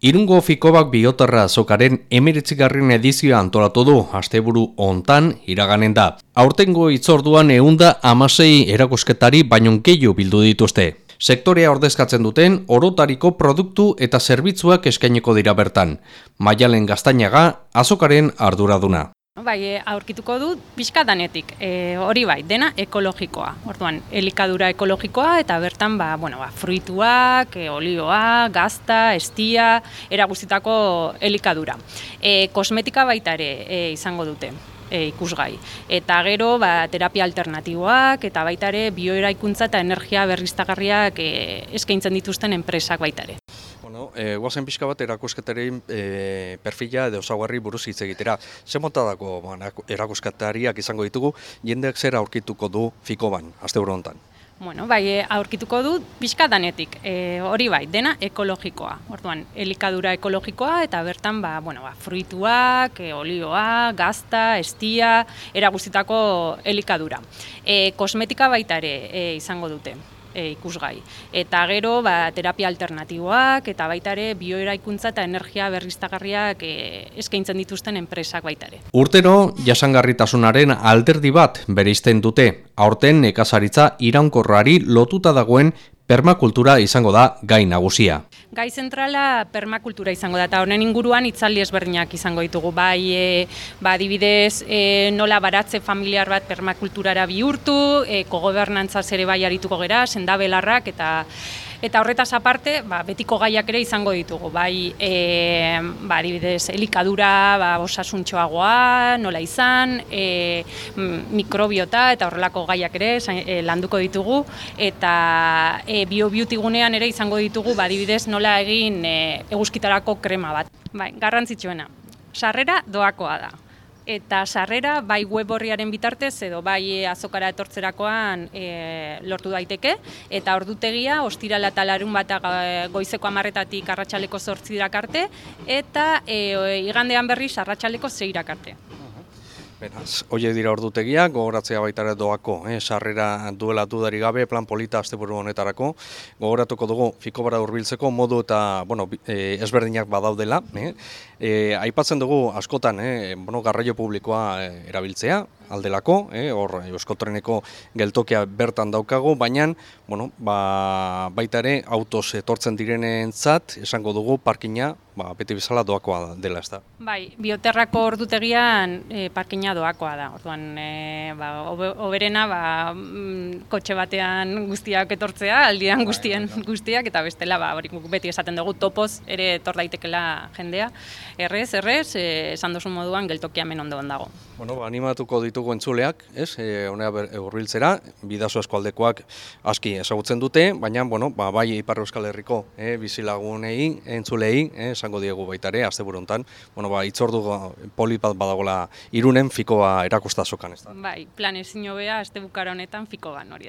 Irungo Fikobak bioterra azokaren emiritzigarrin edizioa antolatu du, asteburu hontan iraganen da. Aurtengo itzorduan eunda amasei erakusketari baino gehiu bildu dituzte. Sektorea ordezkatzen duten orotariko produktu eta zerbitzuak eskaineko dira bertan. Maialen gaztainaga azokaren arduraduna. Bai, e, aurkituko du pixka danetik, e, hori bai, dena ekologikoa. Orduan, elikadura ekologikoa eta bertan ba, bueno, ba, fruituak, e, olioa, gazta, estia, eraguzitako elikadura. E, kosmetika baita ere e, izango dute. E, ikusgai. Eta gero, ba, terapia alternatiboak eta baita ere bioeraikuntza eta energia berriztagarriak e, eskaintzen dituzten enpresak baita ere. Bueno, e, guazen pixka bat erakusketaren e, perfila edo osagarri buruz hitz egitera. Ze montadako erakusketariak izango ditugu, jendeak zer aurkituko du fiko ban, azte honetan? Bueno, bai, e, aurkituko du pixka danetik, e, hori bai, dena ekologikoa. Orduan, elikadura ekologikoa eta bertan ba, bueno, ba, fruituak, e, olioa, gazta, estia, eraguzitako elikadura. E, kosmetika baita ere e, izango dute e, ikusgai. Eta gero, ba, terapia alternatiboak eta baita ere bioeraikuntza eta energia berriztagarriak e, eskaintzen dituzten enpresak baita ere. Urtero, jasangarritasunaren alderdi bat bereizten dute, aurten nekazaritza iraunkorrari lotuta dagoen permakultura izango da gai nagusia. Gai zentrala permakultura izango da, eta honen inguruan itzaldi ezberdinak izango ditugu. Bai, e, ba, dibidez, e, nola baratze familiar bat permakulturara bihurtu, e, kogobernantza zere bai arituko gera, sendabelarrak, eta Eta horretaz aparte, ba, betiko gaiak ere izango ditugu, bai, e, ba, adibidez, elikadura, ba, osasuntxoagoa, nola izan, e, mikrobiota eta horrelako gaiak ere e, landuko ditugu, eta e, bio-beauty gunean ere izango ditugu, ba, adibidez, nola egin e, eguzkitarako krema bat. Bai, garrantzitsuena, sarrera doakoa da eta sarrera bai web horriaren bitartez edo bai e, azokara etortzerakoan e, lortu daiteke eta ordutegia ostirala eta larun bat goizeko amarretatik arratsaleko zortzirak arte eta e, igandean berriz arratsaleko zeirak arte. Beraz, horiek dira ordutegia, gogoratzea baita ere doako, eh, sarrera duela dudari gabe, plan polita asteburu honetarako. Gogoratuko dugu, fiko bara urbiltzeko, modu eta bueno, e, ezberdinak badaudela. Eh. E, aipatzen dugu, askotan, eh, bueno, garraio publikoa eh, erabiltzea, aldelako, eh, hor euskotreneko geltokia bertan daukagu, baina bueno, ba, baita ere autos etortzen direnentzat esango dugu parkina ba, beti bezala doakoa dela ez da. Bai, bioterrako ordutegian e, parkina doakoa da. Orduan, e, ba, oberena ba, mm, kotxe batean guztiak etortzea, aldian bai, guztien bai, bai. guztiak, eta bestela ba, hori beti esaten dugu topoz ere etor daitekela jendea. Errez, errez, e, esan duzu moduan geltokia men ondo dago. Bueno, ba, animatuko ditugu entzuleak, ez, e, honea urbiltzera, bidazo eskualdekoak aski ezagutzen dute, baina, bueno, ba, bai Ipar Euskal Herriko e, bizilagunei, entzulei, e, esango diegu baitare, azte buruntan, bueno, ba, itzordu polipat badagola irunen fikoa erakustazokan, ez da? Bai, plan ezin hobea, azte bukara honetan fiko hori.